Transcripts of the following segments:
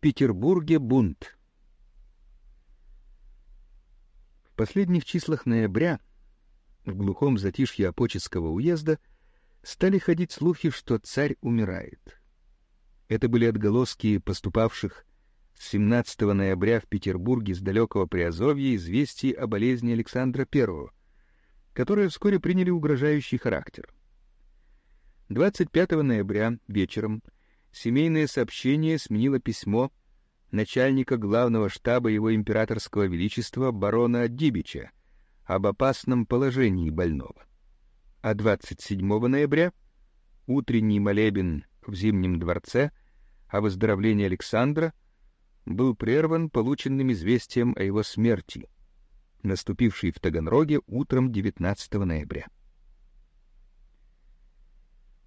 Петербурге бунт. В последних числах ноября в глухом затишье Апоческого уезда стали ходить слухи, что царь умирает. Это были отголоски поступавших с 17 ноября в Петербурге с далекого Приазовья известий о болезни Александра I, которые вскоре приняли угрожающий характер. 25 ноября вечером семейное сообщение сменило письмо начальника главного штаба его императорского величества барона Дибича об опасном положении больного. А 27 ноября утренний молебен в Зимнем дворце о выздоровлении Александра был прерван полученным известием о его смерти, наступившей в Таганроге утром 19 ноября.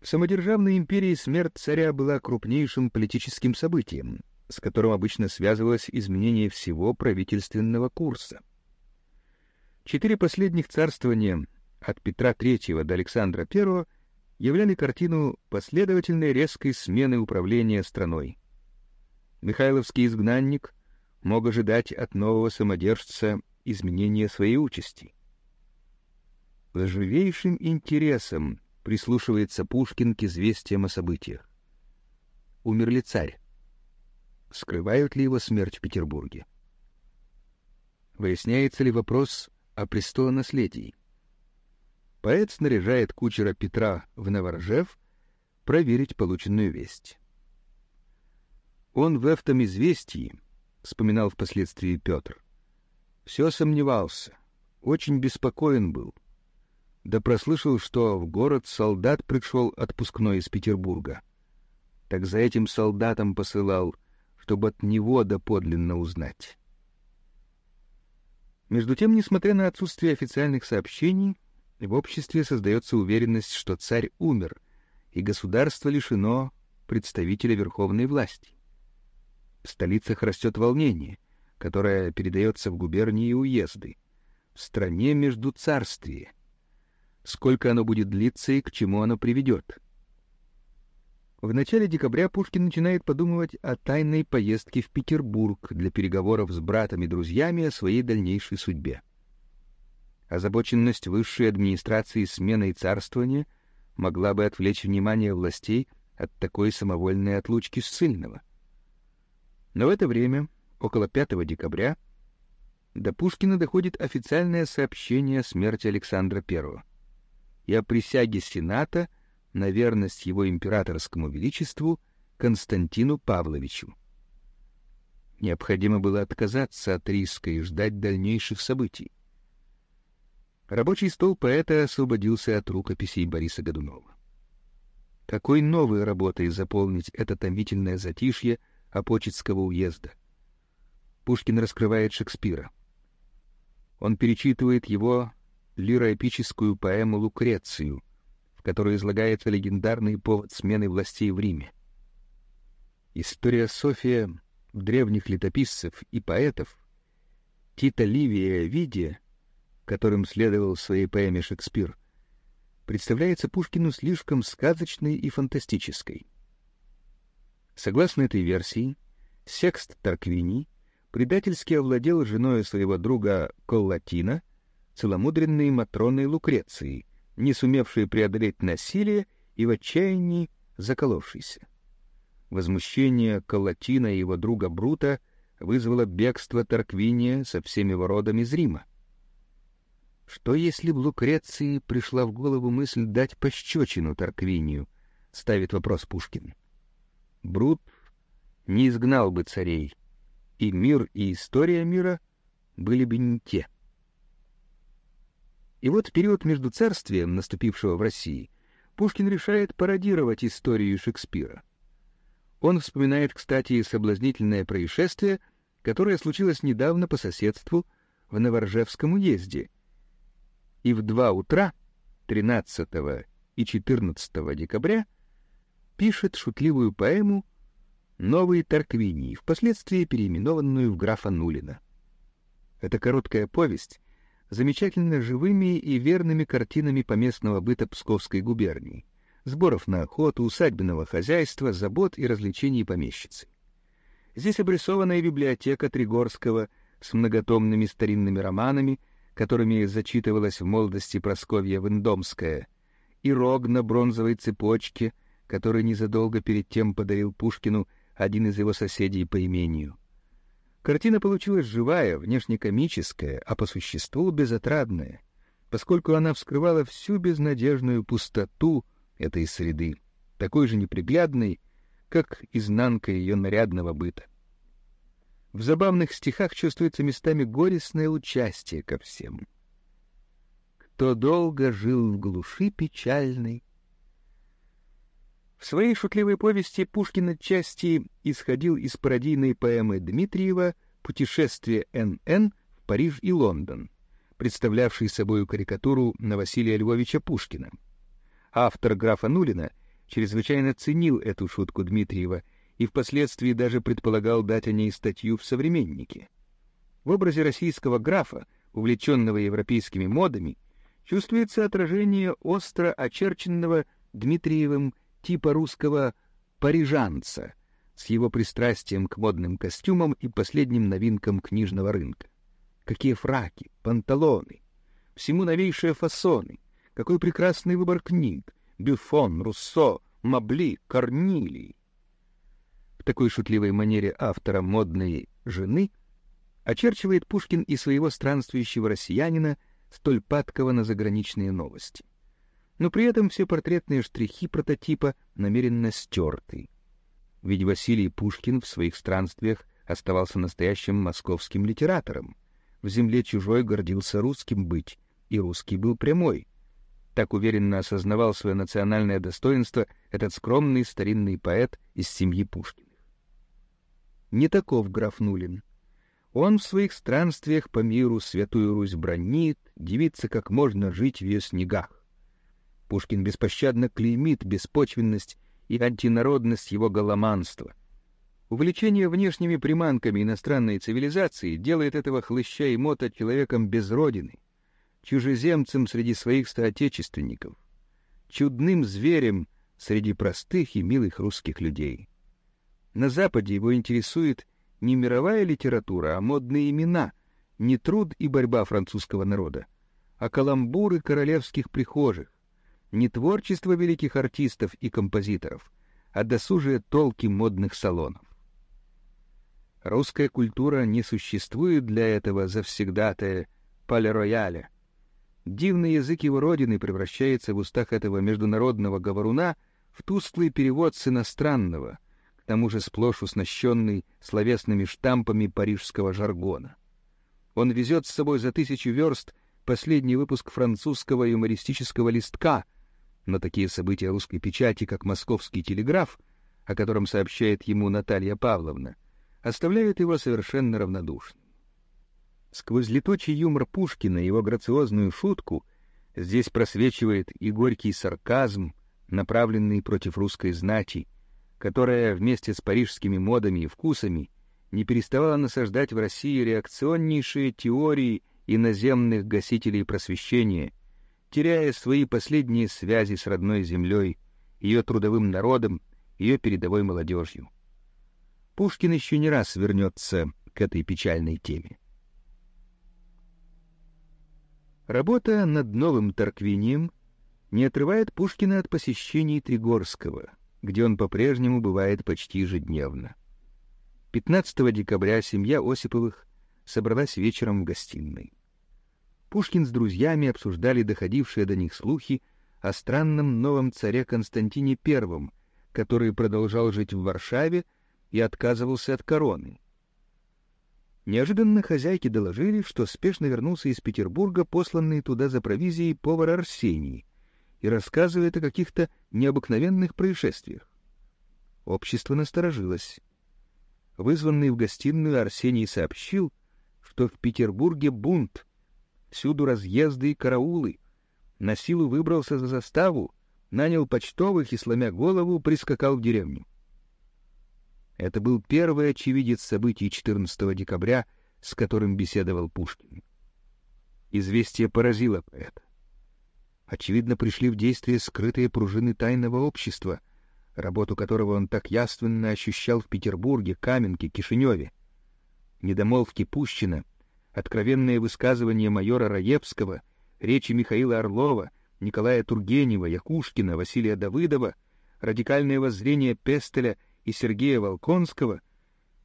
В самодержавной империи смерть царя была крупнейшим политическим событием, с которым обычно связывалось изменение всего правительственного курса. Четыре последних царствования от Петра III до Александра I являли картину последовательной резкой смены управления страной. Михайловский изгнанник мог ожидать от нового самодержца изменения своей участи. С живейшим интересом прислушивается Пушкин к известиям о событиях. Умер ли царь? Скрывают ли его смерть в Петербурге? Выясняется ли вопрос о престолонаследии? Поэт снаряжает кучера Петра в Новоржев проверить полученную весть. Он в этом известии, вспоминал впоследствии Петр, все сомневался, очень беспокоен был, да прослышал, что в город солдат пришел отпускной из Петербурга. Так за этим солдатом посылал, чтобы от него доподлинно узнать. Между тем, несмотря на отсутствие официальных сообщений, в обществе создается уверенность, что царь умер, и государство лишено представителя верховной власти. В столицах растет волнение, которое передается в губернии и уезды. В стране между царствия — сколько оно будет длиться и к чему оно приведет. В начале декабря Пушкин начинает подумывать о тайной поездке в Петербург для переговоров с братом и друзьями о своей дальнейшей судьбе. Озабоченность высшей администрации сменой царствования могла бы отвлечь внимание властей от такой самовольной отлучки ссыльного. Но в это время, около 5 декабря, до Пушкина доходит официальное сообщение о смерти Александра I и о присяге Сената на верность его императорскому величеству Константину Павловичу. Необходимо было отказаться от риска и ждать дальнейших событий. Рабочий стол поэта освободился от рукописей Бориса Годунова. Какой новой работой заполнить это томительное затишье Апочетского уезда? Пушкин раскрывает Шекспира. Он перечитывает его лироэпическую поэму «Лукрецию», в которой излагается легендарный повод смены властей в Риме. История София древних летописцев и поэтов Тита Ливия Видия, которым следовал в своей поэме Шекспир, представляется Пушкину слишком сказочной и фантастической. Согласно этой версии, Секст Тарквини предательски овладел женой своего друга Коллатина — целомудренной Матроной Лукреции, не сумевшей преодолеть насилие и в отчаянии заколовшейся. Возмущение Калатина и его друга Брута вызвало бегство Тарквиния со всеми воротами из Рима. Что если б Лукреции пришла в голову мысль дать пощечину Тарквинию, ставит вопрос Пушкин. Брут не изгнал бы царей, и мир и история мира были бы не те. И вот период между царствием, наступившего в России, Пушкин решает пародировать историю Шекспира. Он вспоминает, кстати, соблазнительное происшествие, которое случилось недавно по соседству в Новоржевском уезде. И в два утра, 13 и 14 декабря, пишет шутливую поэму «Новый Тарквиний», впоследствии переименованную в графа Нулина. Эта короткая повесть замечательно живыми и верными картинами поместного быта Псковской губернии, сборов на охоту, усадьбенного хозяйства, забот и развлечений помещицы. Здесь обрисованная библиотека Тригорского с многотомными старинными романами, которыми зачитывалась в молодости Просковья Вендомская, и рог на бронзовой цепочке, который незадолго перед тем подарил Пушкину один из его соседей по имению. Картина получилась живая, внешне комическая, а по существу безотрадная, поскольку она вскрывала всю безнадежную пустоту этой среды, такой же неприглядной, как изнанка ее нарядного быта. В забавных стихах чувствуется местами горестное участие ко всем. Кто долго жил в глуши печальной. В своей шутливой повести Пушкин отчасти исходил из пародийной поэмы Дмитриева «Путешествие Н.Н. в Париж и Лондон», представлявшей собой карикатуру на Василия Львовича Пушкина. Автор графа Нулина чрезвычайно ценил эту шутку Дмитриева и впоследствии даже предполагал дать о ней статью в «Современнике». В образе российского графа, увлеченного европейскими модами, чувствуется отражение остро очерченного Дмитриевым типа русского парижанца с его пристрастием к модным костюмам и последним новинкам книжного рынка. Какие фраки, панталоны, всему новейшие фасоны, какой прекрасный выбор книг, Бюфон, Руссо, Мабли, Корнилий. В такой шутливой манере автора «Модной жены» очерчивает Пушкин и своего странствующего россиянина, столь падкого на заграничные новости. Но при этом все портретные штрихи прототипа намеренно стерты. Ведь Василий Пушкин в своих странствиях оставался настоящим московским литератором. В земле чужой гордился русским быть, и русский был прямой, так уверенно осознавал свое национальное достоинство этот скромный старинный поэт из семьи Пушкиных. Не таков граф Нулин. Он в своих странствиях по миру Святую Русь бронит, дивится, как можно жить в ее снегах. Пушкин беспощадно клеймит беспочвенность и антинародность его голоманства. Увлечение внешними приманками иностранной цивилизации делает этого хлыща и мота человеком без родины — чужеземцем среди своих соотечественников, чудным зверем среди простых и милых русских людей. На Западе его интересует не мировая литература, а модные имена, не труд и борьба французского народа, а каламбуры королевских прихожих, не творчество великих артистов и композиторов, а досужие толки модных салонов. Русская культура не существует для этого завсегдатая пале-рояля, Дивный язык его родины превращается в устах этого международного говоруна в тусклый перевод с иностранного, к тому же сплошь уснащенный словесными штампами парижского жаргона. Он везет с собой за тысячу верст последний выпуск французского юмористического листка, но такие события русской печати, как «Московский телеграф», о котором сообщает ему Наталья Павловна, оставляют его совершенно равнодушным. Сквозь летучий юмор Пушкина и его грациозную шутку здесь просвечивает и горький сарказм, направленный против русской знати, которая вместе с парижскими модами и вкусами не переставала насаждать в России реакционнейшие теории иноземных гасителей просвещения, теряя свои последние связи с родной землей, ее трудовым народом, ее передовой молодежью. Пушкин еще не раз вернется к этой печальной теме. Работа над новым Тарквинием не отрывает Пушкина от посещений Тригорского, где он по-прежнему бывает почти ежедневно. 15 декабря семья Осиповых собралась вечером в гостиной. Пушкин с друзьями обсуждали доходившие до них слухи о странном новом царе Константине I, который продолжал жить в Варшаве и отказывался от короны. Неожиданно хозяйки доложили, что спешно вернулся из Петербурга посланный туда за провизией повар Арсений и рассказывает о каких-то необыкновенных происшествиях. Общество насторожилось. Вызванный в гостиную Арсений сообщил, что в Петербурге бунт, всюду разъезды и караулы, на силу выбрался за заставу, нанял почтовых и, сломя голову, прискакал в деревню. Это был первый очевидец событий 14 декабря, с которым беседовал Пушкин. Известие поразило поэта. Очевидно, пришли в действие скрытые пружины тайного общества, работу которого он так яственно ощущал в Петербурге, Каменке, Кишиневе. Недомолвки Пущина, откровенные высказывания майора Раевского, речи Михаила Орлова, Николая Тургенева, Якушкина, Василия Давыдова, радикальное воззрение Пестеля и Сергея Волконского —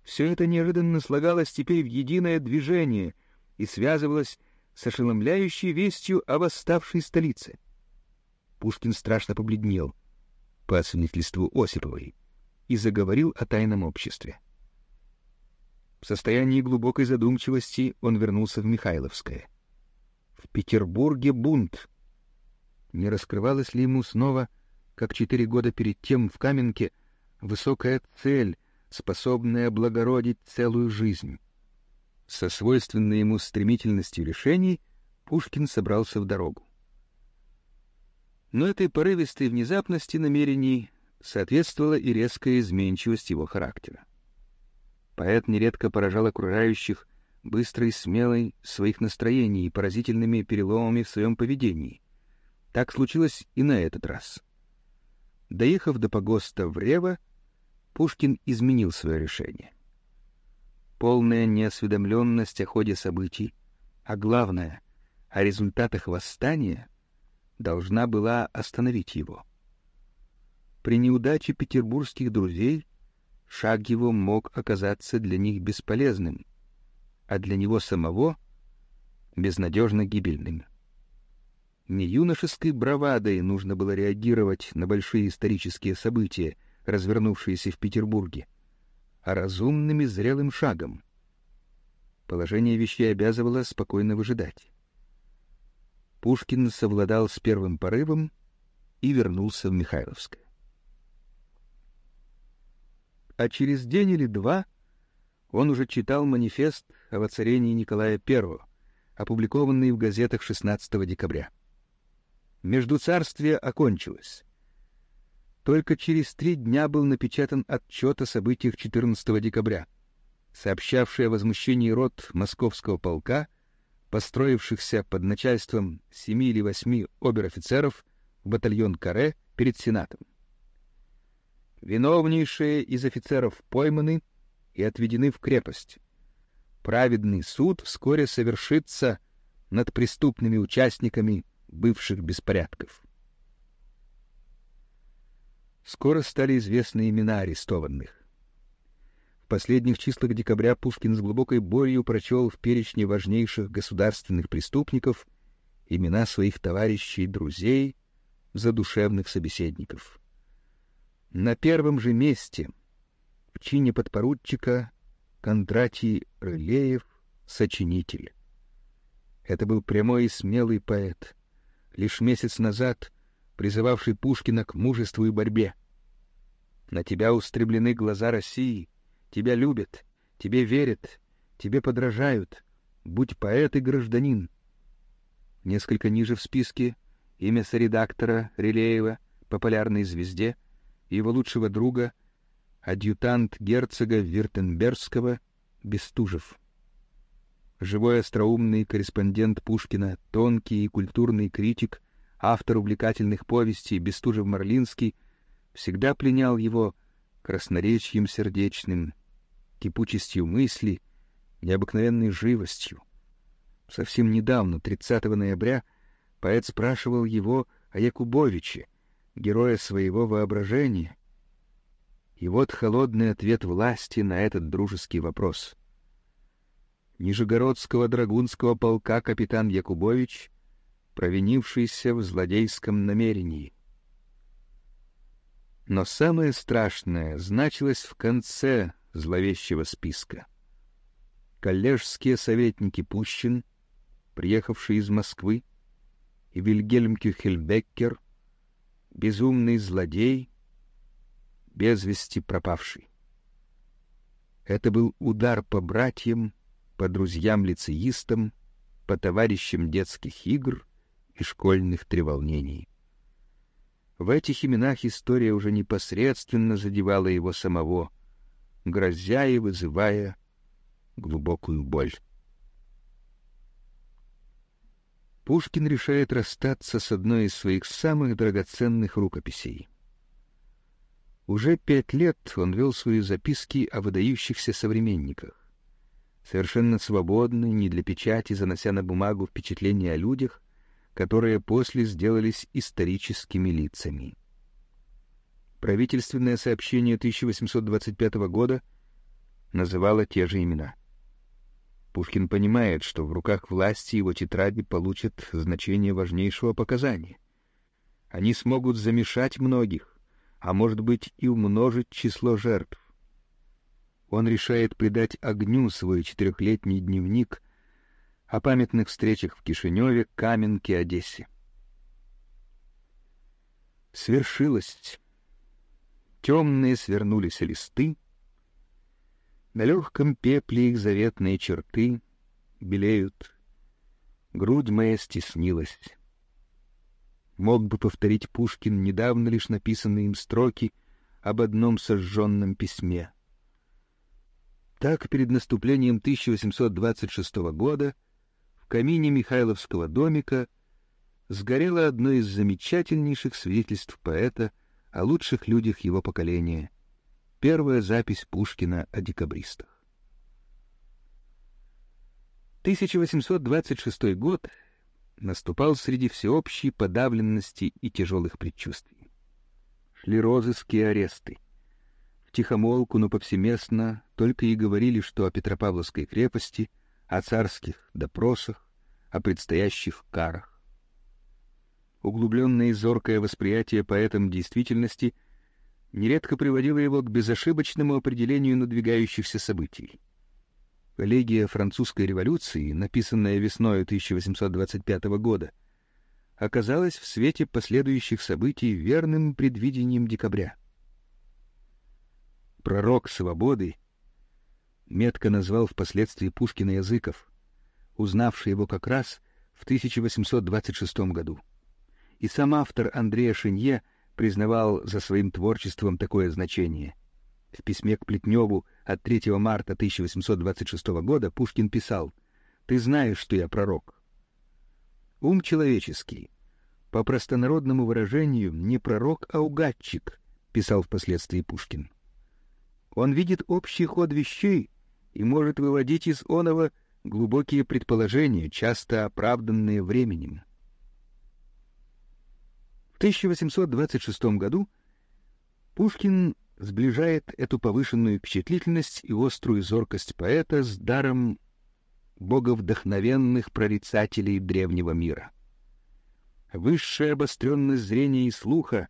все это неожиданно слагалось теперь в единое движение и связывалось с ошеломляющей вестью об восставшей столице. Пушкин страшно побледнел по свидетельству Осиповой и заговорил о тайном обществе. В состоянии глубокой задумчивости он вернулся в Михайловское. В Петербурге бунт. Не раскрывалась ли ему снова, как четыре года перед тем в Каменке, высокая цель, способная облагородить целую жизнь? Со свойственной ему стремительностью решений Пушкин собрался в дорогу. Но этой порывистой внезапности намерений соответствовала и резкая изменчивость его характера. Поэт нередко поражал окружающих быстрой и смелой своих настроений и поразительными переломами в своем поведении. Так случилось и на этот раз. Доехав до погоста в Рево, Пушкин изменил свое решение. Полная неосведомленность о ходе событий, а главное — о результатах восстания, должна была остановить его. При неудаче петербургских друзей шаг его мог оказаться для них бесполезным, а для него самого — безнадежно гибельным. Не юношеской бравадой нужно было реагировать на большие исторические события, развернувшиеся в Петербурге, а разумным и зрелым шагом. Положение вещей обязывало спокойно выжидать. Пушкин совладал с первым порывом и вернулся в Михайловское а через день или два он уже читал манифест о воцарении Николая I, опубликованный в газетах 16 декабря. Междуцарствие окончилось. Только через три дня был напечатан отчет о событиях 14 декабря, сообщавший о возмущении рот московского полка, построившихся под начальством семи или восьми обер-офицеров в батальон Каре перед Сенатом. Виновнейшие из офицеров пойманы и отведены в крепость. Праведный суд вскоре совершится над преступными участниками бывших беспорядков. Скоро стали известны имена арестованных. В последних числах декабря Пушкин с глубокой болью прочел в перечне важнейших государственных преступников имена своих товарищей и друзей, задушевных собеседников. На первом же месте в чине подпоручика Кондратий Рылеев, сочинитель. Это был прямой и смелый поэт, лишь месяц назад призывавший Пушкина к мужеству и борьбе. На тебя устремлены глаза России, тебя любят, тебе верят, тебе подражают. Будь поэт и гражданин. Несколько ниже в списке имя соредактора Рилеева, популярной звезде — его лучшего друга, адъютант герцога Виртенбергского Бестужев. Живой остроумный корреспондент Пушкина, тонкий и культурный критик, автор увлекательных повестей Бестужев-Марлинский, всегда пленял его красноречием сердечным, кипучестью мысли, необыкновенной живостью. Совсем недавно, 30 ноября, поэт спрашивал его о Якубовиче, героя своего воображения. И вот холодный ответ власти на этот дружеский вопрос. Нижегородского драгунского полка капитан Якубович, провинившийся в злодейском намерении. Но самое страшное значилось в конце зловещего списка. Коллежские советники Пущин, приехавшие из Москвы, и Вильгельм Кюхельбеккер — безумный злодей, без вести пропавший. Это был удар по братьям, по друзьям-лицеистам, по товарищам детских игр и школьных треволнений. В этих именах история уже непосредственно задевала его самого, грозя и вызывая глубокую боль. Пушкин решает расстаться с одной из своих самых драгоценных рукописей. Уже пять лет он вел свои записки о выдающихся современниках. Совершенно свободно, не для печати, занося на бумагу впечатления о людях, которые после сделались историческими лицами. Правительственное сообщение 1825 года называло те же имена. Пушкин понимает, что в руках власти его тетради получат значение важнейшего показания. Они смогут замешать многих, а может быть и умножить число жертв. Он решает придать огню свой четырехлетний дневник о памятных встречах в Кишиневе, Каменке, Одессе. Свершилось. Темные свернулись листы, на легком пепле их заветные черты белеют, грудь моя стеснилась. Мог бы повторить Пушкин недавно лишь написанные им строки об одном сожженном письме. Так, перед наступлением 1826 года в камине Михайловского домика сгорело одно из замечательнейших свидетельств поэта о лучших людях его поколения — первая запись Пушкина о декабристах. 1826 год наступал среди всеобщей подавленности и тяжелых предчувствий. Шли розыски и аресты. В тихомолку, но повсеместно только и говорили, что о Петропавловской крепости, о царских допросах, о предстоящих карах. Углубленное и зоркое восприятие поэтом действительности нередко приводило его к безошибочному определению надвигающихся событий. Коллегия французской революции, написанная весной 1825 года, оказалась в свете последующих событий верным предвидением декабря. Пророк свободы метко назвал впоследствии Пушкина Языков, узнавший его как раз в 1826 году. И сам автор Андрея Шинье признавал за своим творчеством такое значение — в письме к Плетневу от 3 марта 1826 года Пушкин писал «Ты знаешь, что я пророк». Ум человеческий, по простонародному выражению, не пророк, а угадчик, писал впоследствии Пушкин. Он видит общий ход вещей и может выводить из оного глубокие предположения, часто оправданные временем. В 1826 году Пушкин сближает эту повышенную впечатлительность и острую зоркость поэта с даром боговдохновенных прорицателей древнего мира. Высшая обостренность зрения и слуха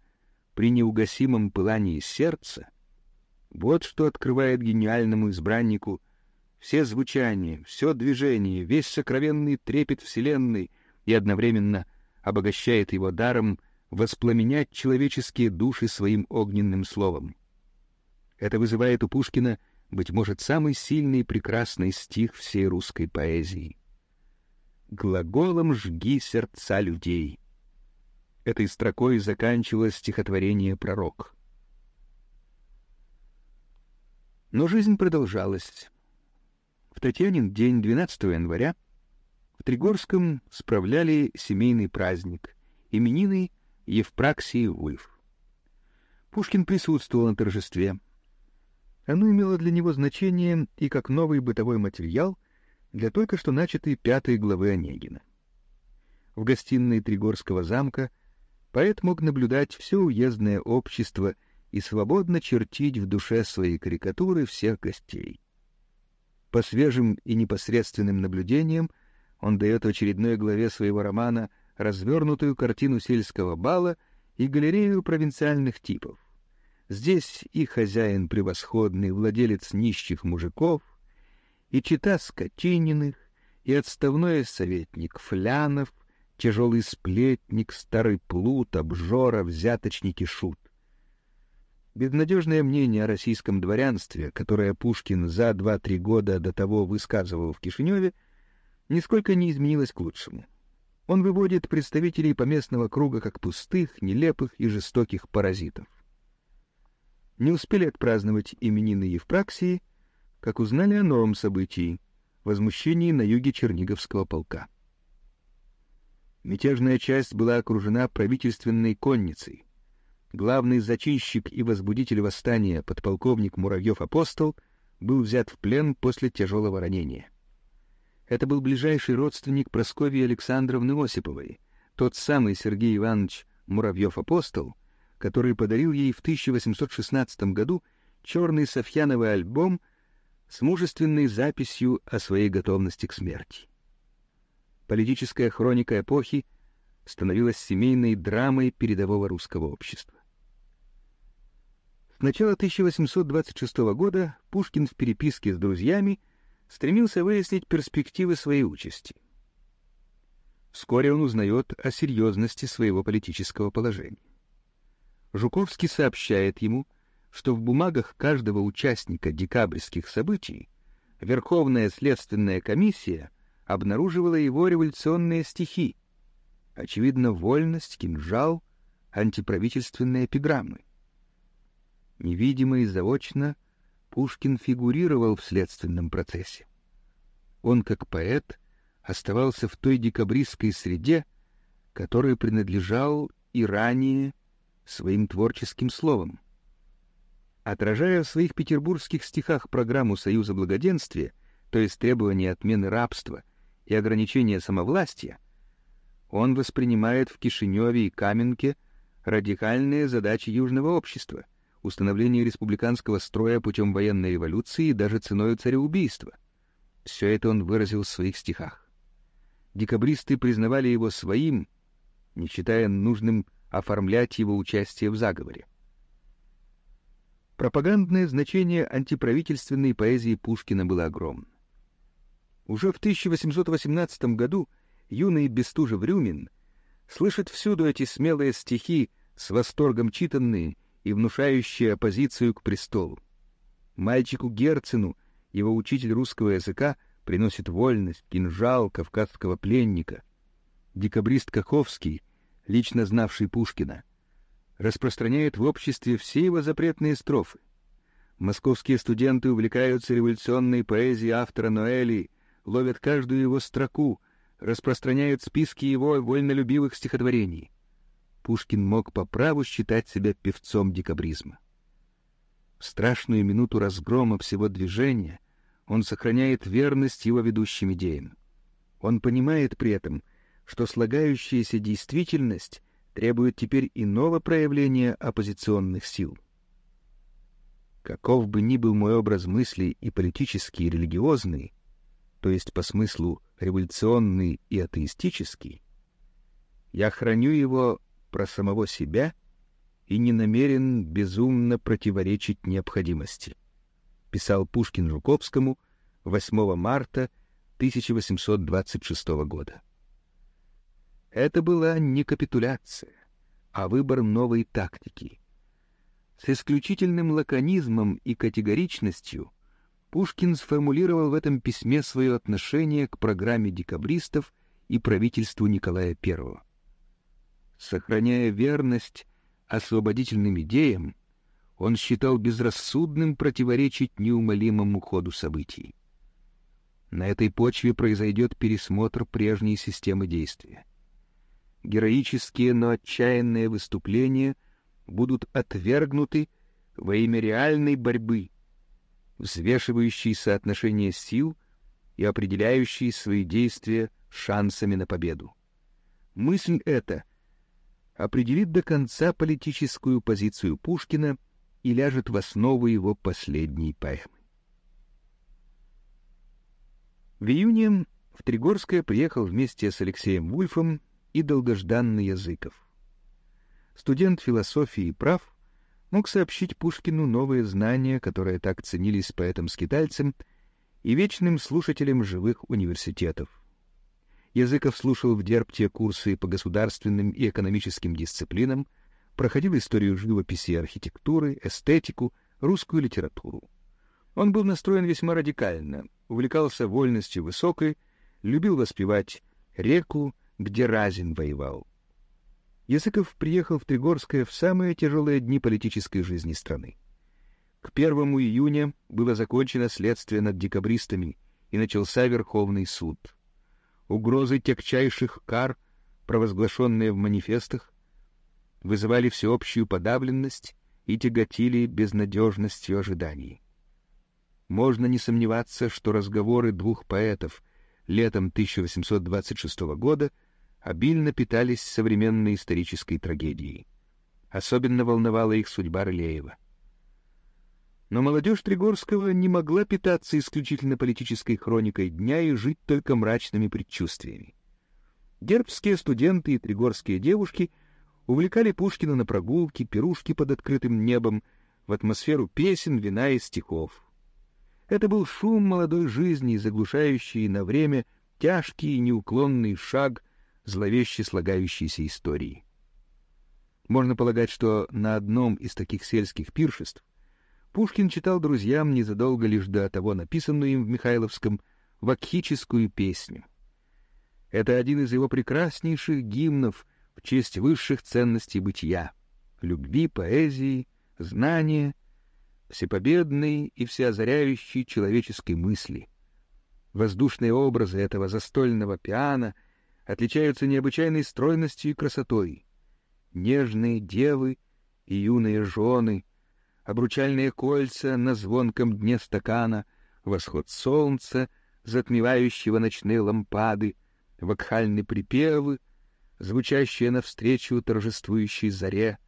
при неугасимом пылании сердца — вот что открывает гениальному избраннику все звучания, все движение, весь сокровенный трепет Вселенной и одновременно обогащает его даром воспламенять человеческие души своим огненным словом. Это вызывает у Пушкина, быть может, самый сильный и прекрасный стих всей русской поэзии. «Глаголом жги сердца людей». Этой строкой заканчивалось стихотворение «Пророк». Но жизнь продолжалась. В Татьянин день 12 января в Тригорском справляли семейный праздник — именины Евпраксии Ульф. Пушкин присутствовал на торжестве — оно имело для него значение и как новый бытовой материал для только что начатой пятой главы Онегина. В гостиной Тригорского замка поэт мог наблюдать все уездное общество и свободно чертить в душе свои карикатуры всех гостей. По свежим и непосредственным наблюдениям он дает в очередной главе своего романа развернутую картину сельского бала и галерею провинциальных типов. Здесь и хозяин превосходный, владелец нищих мужиков, и чита скотининых, и отставной советник Флянов, тяжелый сплетник, старый плут, обжора, взяточник и шут. Безнадежное мнение о российском дворянстве, которое Пушкин за два-три года до того высказывал в Кишиневе, нисколько не изменилось к лучшему. Он выводит представителей поместного круга как пустых, нелепых и жестоких паразитов не успели отпраздновать именины Евпраксии, как узнали о новом событии — возмущении на юге Черниговского полка. Мятежная часть была окружена правительственной конницей. главный зачинщик и возбудитель восстания подполковник Муравьев-Апостол был взят в плен после тяжелого ранения. Это был ближайший родственник Прасковьи Александровны Осиповой, тот самый Сергей Иванович Муравьев-Апостол, который подарил ей в 1816 году черный софьяновый альбом с мужественной записью о своей готовности к смерти. Политическая хроника эпохи становилась семейной драмой передового русского общества. С начала 1826 года Пушкин в переписке с друзьями стремился выяснить перспективы своей участи. Вскоре он узнает о серьезности своего политического положения. Жуковский сообщает ему, что в бумагах каждого участника декабрьских событий Верховная следственная комиссия обнаруживала его революционные стихи, очевидно, вольность, кинжал, антиправительственные эпиграммы. Невидимо и заочно Пушкин фигурировал в следственном процессе. Он, как поэт, оставался в той декабристской среде, которой принадлежал и ранее своим творческим словом. Отражая в своих петербургских стихах программу Союза Благоденствия, то есть требование отмены рабства и ограничения самовластия, он воспринимает в Кишиневе и Каменке радикальные задачи южного общества, установление республиканского строя путем военной революции и даже ценой цареубийства. Все это он выразил в своих стихах декабристы признавали его своим, не считая нужным оформлять его участие в заговоре. Пропагандное значение антиправительственной поэзии Пушкина было огромно. Уже в 1818 году юный Бестужев-Рюмин слышит всюду эти смелые стихи, с восторгом читанные и внушающие оппозицию к престолу. Мальчику Герцену его учитель русского языка приносит вольность, кинжал кавказского пленника. Декабрист Каховский, лично знавший Пушкина, распространяет в обществе все его запретные строфы. Московские студенты увлекаются революционной поэзией автора Ноэли, ловят каждую его строку, распространяют списки его вольнолюбивых стихотворений. Пушкин мог по праву считать себя певцом декабризма. В страшную минуту разгрома всего движения он сохраняет верность его ведущим идеям. Он понимает при этом, что слагающаяся действительность требует теперь иного проявления оппозиционных сил. Каков бы ни был мой образ мысли и политический, и религиозный, то есть по смыслу революционный и атеистический, я храню его про самого себя и не намерен безумно противоречить необходимости писал Пушкин Жуковскому 8 марта 1826 года. Это была не капитуляция, а выбор новой тактики. С исключительным лаконизмом и категоричностью Пушкин сформулировал в этом письме свое отношение к программе декабристов и правительству Николая I. Сохраняя верность освободительным идеям, он считал безрассудным противоречить неумолимому ходу событий. На этой почве произойдет пересмотр прежней системы действия. Героические, но отчаянные выступления будут отвергнуты во имя реальной борьбы, взвешивающей соотношение сил и определяющей свои действия шансами на победу. Мысль эта определит до конца политическую позицию Пушкина и ляжет в основу его последней поэмы. В июне в Тригорское приехал вместе с Алексеем Вульфом и долгожданный Языков. Студент философии и прав мог сообщить Пушкину новые знания, которые так ценились поэтам-скитальцам и вечным слушателям живых университетов. Языков слушал в Дерпте курсы по государственным и экономическим дисциплинам, проходил историю живописи и архитектуры, эстетику, русскую литературу. Он был настроен весьма радикально, увлекался вольностью высокой, любил воспевать реку, где Разин воевал. Языков приехал в Тригорское в самые тяжелые дни политической жизни страны. К первому июня было закончено следствие над декабристами и начался Верховный суд. Угрозы тягчайших кар, провозглашенные в манифестах, вызывали всеобщую подавленность и тяготили безнадежностью ожиданий. Можно не сомневаться, что разговоры двух поэтов летом 1826 года обильно питались современной исторической трагедией. Особенно волновала их судьба Рылеева. Но молодежь Тригорского не могла питаться исключительно политической хроникой дня и жить только мрачными предчувствиями. Дербские студенты и тригорские девушки увлекали Пушкина на прогулки, пирушки под открытым небом, в атмосферу песен, вина и стихов. Это был шум молодой жизни, заглушающий на время тяжкий и неуклонный шаг зловеще слагающейся истории. Можно полагать, что на одном из таких сельских пиршеств Пушкин читал друзьям незадолго лишь до того написанную им в Михайловском вакхическую песню. Это один из его прекраснейших гимнов в честь высших ценностей бытия — любви, поэзии, знания, всепобедной и всеозаряющей человеческой мысли. Воздушные образы этого застольного пиано отличаются необычайной стройностью и красотой. Нежные девы и юные жены — обручальные кольца на звонком дне стакана, восход солнца, затмевающего ночные лампады, вакхальные припевы, звучащие навстречу торжествующей заре.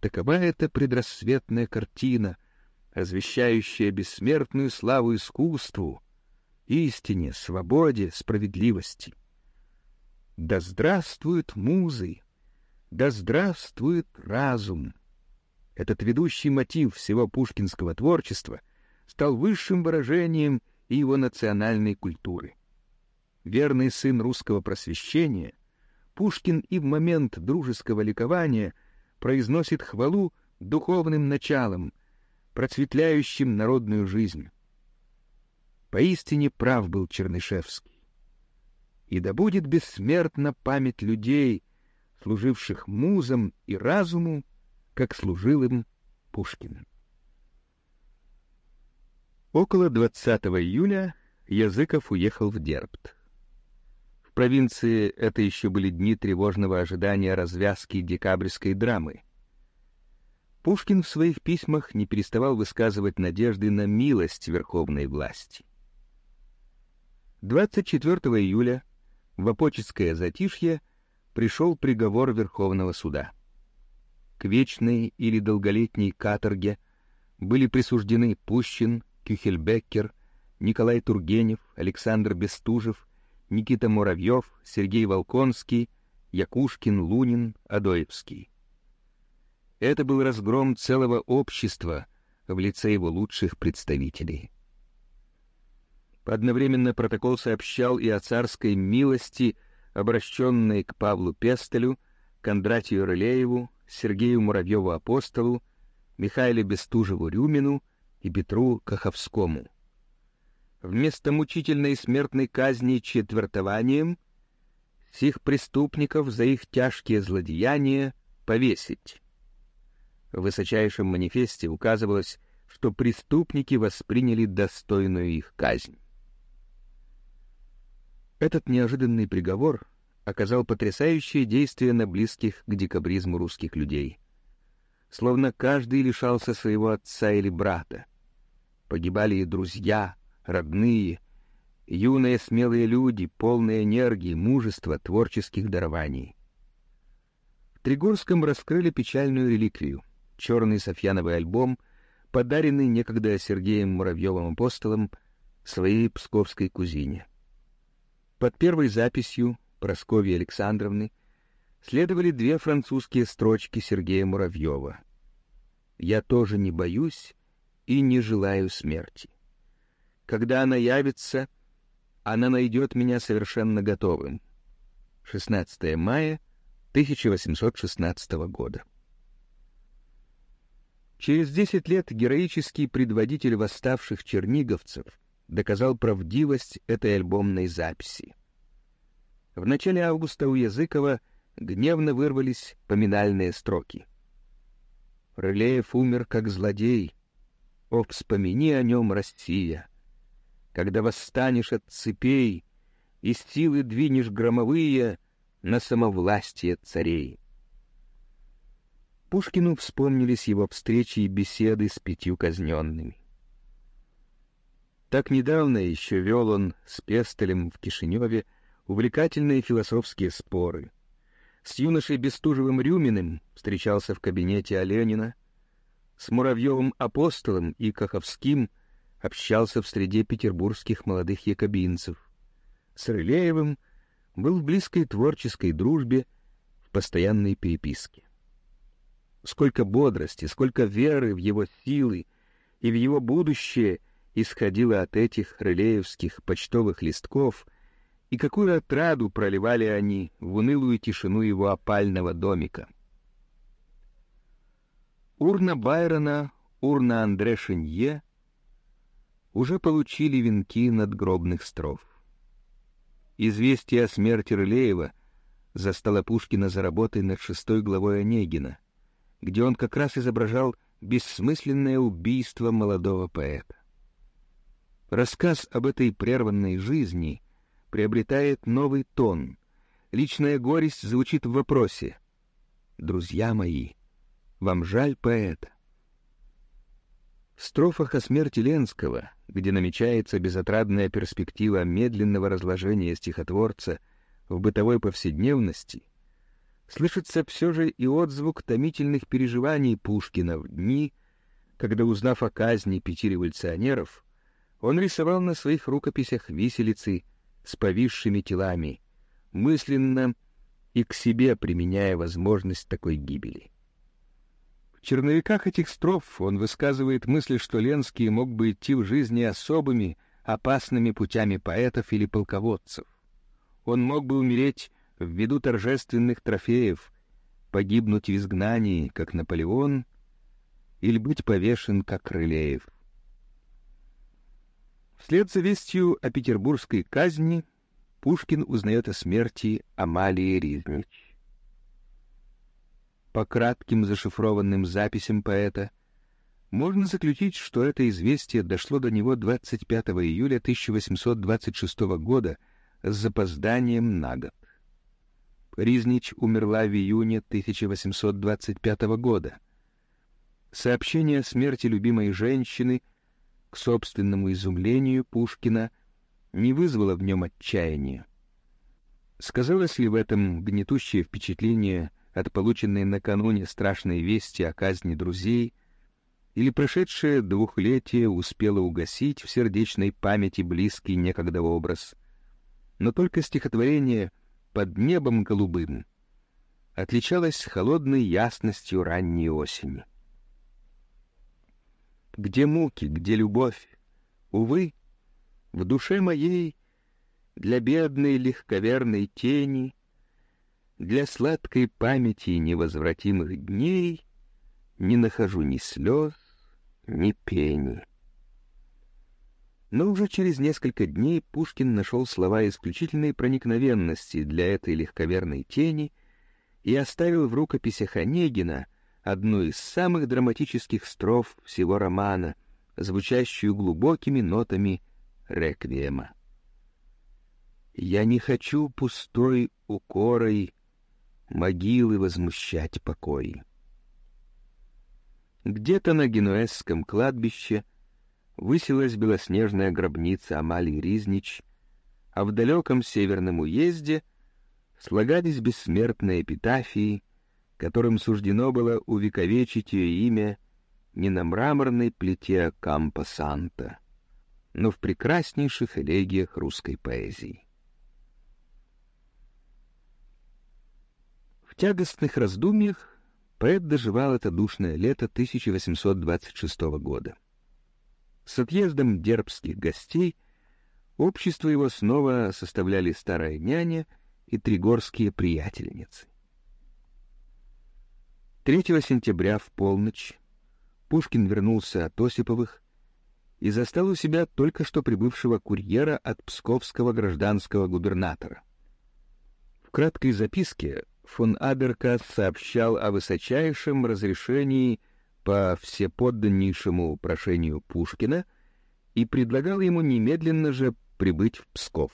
Такова эта предрассветная картина, освещающая бессмертную славу искусству, истине, свободе, справедливости. Да здравствуют музы! Да здравствует разум! Этот ведущий мотив всего пушкинского творчества стал высшим выражением и его национальной культуры. Верный сын русского просвещения, Пушкин и в момент дружеского ликования произносит хвалу духовным началам, процветляющим народную жизнь. Поистине прав был Чернышевский. И да будет бессмертна память людей, служивших музам и разуму, как служил им Пушкин. Около 20 июля Языков уехал в Дербт. В провинции это еще были дни тревожного ожидания развязки декабрьской драмы. Пушкин в своих письмах не переставал высказывать надежды на милость верховной власти. 24 июля в Апоческое затишье пришел приговор Верховного суда к вечной или долголетней каторге были присуждены Пущин, Кюхельбеккер, Николай Тургенев, Александр Бестужев, Никита Муравьев, Сергей Волконский, Якушкин, Лунин, Адоевский. Это был разгром целого общества в лице его лучших представителей. Одновременно протокол сообщал и о царской милости, обращенной к Павлу Пестелю, Кондратию Рылееву, Сергею Муравьеву-Апостолу, Михаилу Бестужеву-Рюмину и Петру Каховскому. Вместо мучительной смертной казни четвертованием сих преступников за их тяжкие злодеяния повесить. В высочайшем манифесте указывалось, что преступники восприняли достойную их казнь. Этот неожиданный приговор оказал потрясающее действие на близких к декабризму русских людей. Словно каждый лишался своего отца или брата. Погибали и друзья, родные, юные смелые люди, полные энергии, мужества, творческих дарований. В Тригорском раскрыли печальную реликвию — черный софьяновый альбом, подаренный некогда Сергеем Муравьевым апостолом своей псковской кузине. Под первой записью Прасковьи Александровны следовали две французские строчки Сергея Муравьева. «Я тоже не боюсь и не желаю смерти. Когда она явится, она найдет меня совершенно готовым». 16 мая 1816 года. Через десять лет героический предводитель восставших черниговцев доказал правдивость этой альбомной записи. В начале августа у Языкова гневно вырвались поминальные строки. «Рылеев умер, как злодей. О, вспомини о нем, Россия! Когда восстанешь от цепей и силы двинешь громовые на самовластие царей». Пушкину вспомнились его встречи и беседы с пятью казненными. Так недавно еще вел он с Пестелем в Кишиневе увлекательные философские споры. С юношей Бестужевым Рюминым встречался в кабинете Оленина, с Муравьевым Апостолом и Каховским общался в среде петербургских молодых якобинцев. С Рылеевым был в близкой творческой дружбе, в постоянной переписке. Сколько бодрости, сколько веры в его силы и в его будущее исходило от этих рылеевских почтовых листков, и какую отраду проливали они в унылую тишину его опального домика. Урна Байрона, урна Андре Шинье уже получили венки надгробных строф. Известие о смерти Рылеева застало Пушкина за работой над шестой главой Онегина, где он как раз изображал бессмысленное убийство молодого поэта. Рассказ об этой прерванной жизни приобретает новый тон. Личная горесть звучит в вопросе «Друзья мои, вам жаль поэта?» В строфах о смерти Ленского, где намечается безотрадная перспектива медленного разложения стихотворца в бытовой повседневности, слышится все же и отзвук томительных переживаний Пушкина в дни, когда, узнав о казни пяти революционеров, он рисовал на своих рукописях виселицы с повисшими телами, мысленно и к себе применяя возможность такой гибели. В черновиках этих строф он высказывает мысль, что Ленский мог бы идти в жизни особыми, опасными путями поэтов или полководцев. Он мог бы умереть в виду торжественных трофеев, погибнуть в изгнании, как Наполеон, или быть повешен, как Крылеев. Вслед за вестью о петербургской казни Пушкин узнает о смерти Амалии Ризнич. По кратким зашифрованным записям поэта можно заключить, что это известие дошло до него 25 июля 1826 года с запозданием на год. Ризнич умерла в июне 1825 года. Сообщение о смерти любимой женщины, к собственному изумлению Пушкина, не вызвало в нем отчаяния. Сказалось ли в этом гнетущее впечатление от полученной накануне страшной вести о казни друзей, или прошедшее двухлетие успело угасить в сердечной памяти близкий некогда образ? Но только стихотворение — под небом голубым отличалась холодной ясностью ранней осени. Где муки, где любовь? Увы, в душе моей для бедной легковерной тени, для сладкой памяти невозвратимых дней не нахожу ни слез, ни пени. Но уже через несколько дней Пушкин нашел слова исключительной проникновенности для этой легковерной тени и оставил в рукописях Онегина одну из самых драматических строф всего романа, звучащую глубокими нотами реквиема. «Я не хочу пустой укорой могилы возмущать покой». Где-то на генуэзском кладбище — высилась белоснежная гробница Амалии Ризнич, а в далеком северном уезде слагались бессмертные эпитафии, которым суждено было увековечить ее имя не на мраморной плите Кампо-Санта, но в прекраснейших элегиях русской поэзии. В тягостных раздумьях поэт доживал это душное лето 1826 года. С отъездом дербских гостей общество его снова составляли старая няня и тригорские приятельницы. 3 сентября в полночь Пушкин вернулся от Осиповых и застал у себя только что прибывшего курьера от псковского гражданского губернатора. В краткой записке фон Аберкас сообщал о высочайшем разрешении по всеподданнейшему прошению Пушкина и предлагал ему немедленно же прибыть в Псков.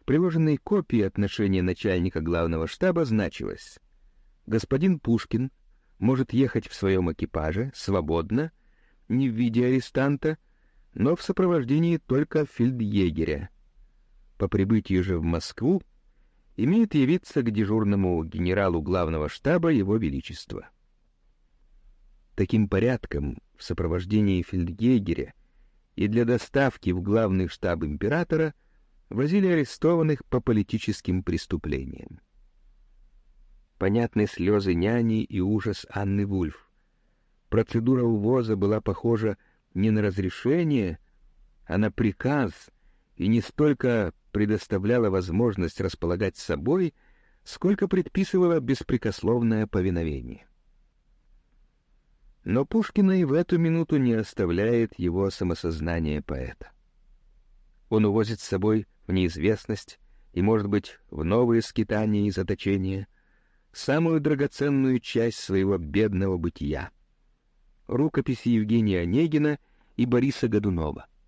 В приложенной копии отношения начальника главного штаба значилось «Господин Пушкин может ехать в своем экипаже свободно, не в виде арестанта, но в сопровождении только фельдъегеря. По прибытию же в Москву имеет явиться к дежурному генералу главного штаба Его Величества. Таким порядком в сопровождении фельдъегеря и для доставки в главный штаб императора возили арестованных по политическим преступлениям. Понятны слезы няни и ужас Анны Вульф. Процедура увоза была похожа не на разрешение, а на приказ, и не столько предоставляла возможность располагать собой, сколько предписывала беспрекословное повиновение. Но Пушкина и в эту минуту не оставляет его самосознание поэта. Он увозит с собой в неизвестность и, может быть, в новые скитания и заточения самую драгоценную часть своего бедного бытия — рукописи Евгения Онегина и Бориса Годунова.